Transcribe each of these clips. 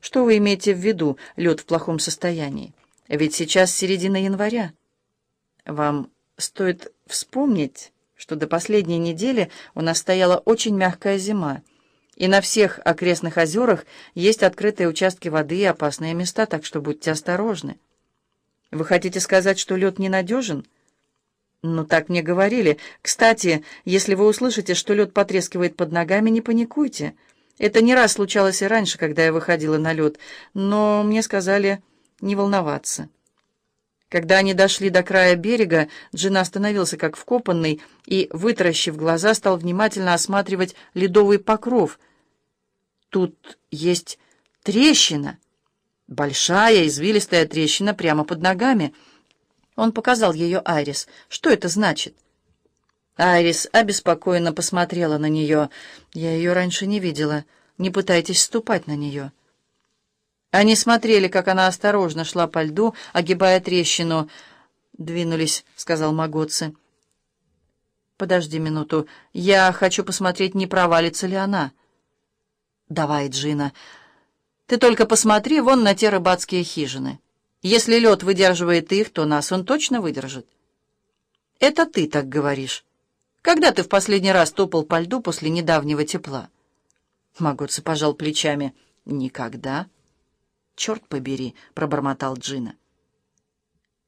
Что вы имеете в виду, лед в плохом состоянии? Ведь сейчас середина января. Вам стоит вспомнить, что до последней недели у нас стояла очень мягкая зима, и на всех окрестных озерах есть открытые участки воды и опасные места, так что будьте осторожны. Вы хотите сказать, что лед ненадежен? Ну, так мне говорили. Кстати, если вы услышите, что лед потрескивает под ногами, не паникуйте. Это не раз случалось и раньше, когда я выходила на лед, но мне сказали не волноваться. Когда они дошли до края берега, Джина остановился как вкопанный и, вытаращив глаза, стал внимательно осматривать ледовый покров. «Тут есть трещина, большая извилистая трещина прямо под ногами». Он показал ее Айрис. «Что это значит?» Айрис обеспокоенно посмотрела на нее. «Я ее раньше не видела. Не пытайтесь ступать на нее». Они смотрели, как она осторожно шла по льду, огибая трещину. «Двинулись», — сказал Магоци. «Подожди минуту. Я хочу посмотреть, не провалится ли она». «Давай, Джина. Ты только посмотри вон на те рыбацкие хижины. Если лед выдерживает их, то нас он точно выдержит». «Это ты так говоришь. Когда ты в последний раз топал по льду после недавнего тепла?» Магоци пожал плечами. «Никогда». «Черт побери!» — пробормотал Джина.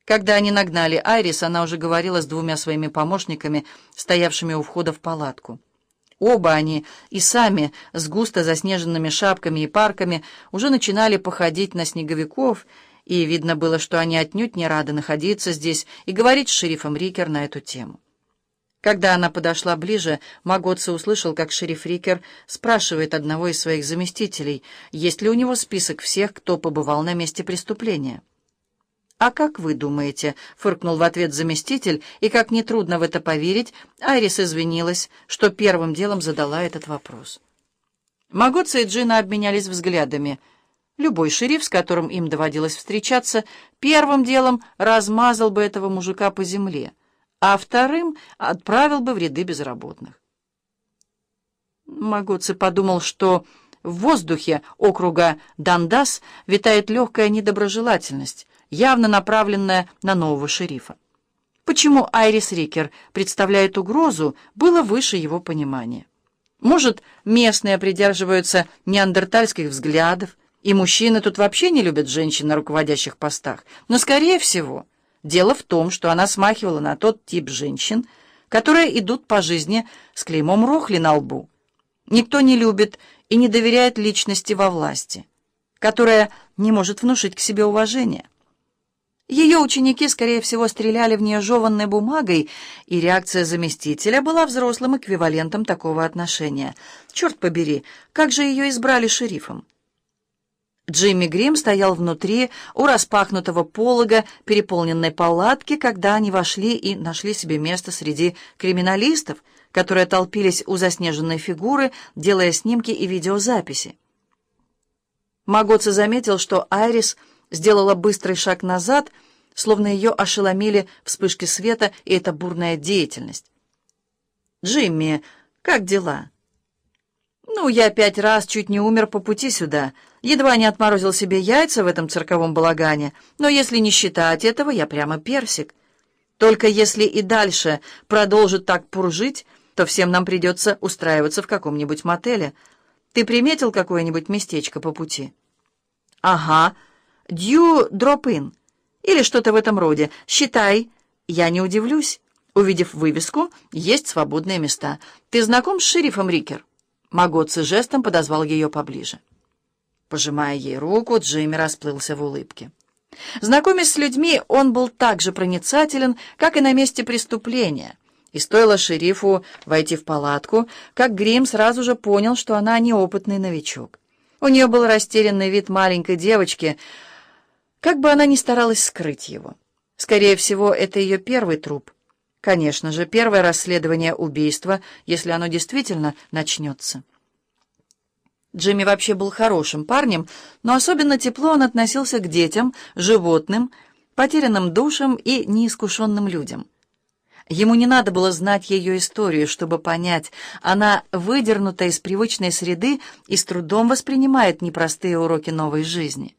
Когда они нагнали Айрис, она уже говорила с двумя своими помощниками, стоявшими у входа в палатку. Оба они и сами с густо заснеженными шапками и парками уже начинали походить на снеговиков, и видно было, что они отнюдь не рады находиться здесь и говорить с шерифом Рикер на эту тему. Когда она подошла ближе, Магоца услышал, как шериф Рикер спрашивает одного из своих заместителей, есть ли у него список всех, кто побывал на месте преступления. «А как вы думаете?» — фыркнул в ответ заместитель, и, как нетрудно в это поверить, Айрис извинилась, что первым делом задала этот вопрос. Магоца и Джина обменялись взглядами. Любой шериф, с которым им доводилось встречаться, первым делом размазал бы этого мужика по земле — а вторым отправил бы в ряды безработных. Магоци подумал, что в воздухе округа Дандас витает легкая недоброжелательность, явно направленная на нового шерифа. Почему Айрис Рикер представляет угрозу, было выше его понимания. Может, местные придерживаются неандертальских взглядов, и мужчины тут вообще не любят женщин на руководящих постах, но, скорее всего, Дело в том, что она смахивала на тот тип женщин, которые идут по жизни с клеймом рохли на лбу. Никто не любит и не доверяет личности во власти, которая не может внушить к себе уважение. Ее ученики, скорее всего, стреляли в нее жеванной бумагой, и реакция заместителя была взрослым эквивалентом такого отношения. Черт побери, как же ее избрали шерифом? Джимми Грим стоял внутри, у распахнутого полога, переполненной палатки, когда они вошли и нашли себе место среди криминалистов, которые толпились у заснеженной фигуры, делая снимки и видеозаписи. Магоци заметил, что Айрис сделала быстрый шаг назад, словно ее ошеломили вспышки света и эта бурная деятельность. «Джимми, как дела?» «Ну, я пять раз чуть не умер по пути сюда», Едва не отморозил себе яйца в этом цирковом балагане, но если не считать этого, я прямо персик. Только если и дальше продолжит так пуржить, то всем нам придется устраиваться в каком-нибудь мотеле. Ты приметил какое-нибудь местечко по пути? Ага, дью дроп-ин. Или что-то в этом роде. Считай, я не удивлюсь. Увидев вывеску, есть свободные места. Ты знаком с шерифом Рикер? Магоци жестом подозвал ее поближе. Пожимая ей руку, Джимми расплылся в улыбке. Знакомясь с людьми, он был так же проницателен, как и на месте преступления. И стоило шерифу войти в палатку, как Грим сразу же понял, что она неопытный новичок. У нее был растерянный вид маленькой девочки, как бы она ни старалась скрыть его. Скорее всего, это ее первый труп. Конечно же, первое расследование убийства, если оно действительно начнется. Джимми вообще был хорошим парнем, но особенно тепло он относился к детям, животным, потерянным душам и неискушенным людям. Ему не надо было знать ее историю, чтобы понять, она выдернута из привычной среды и с трудом воспринимает непростые уроки новой жизни.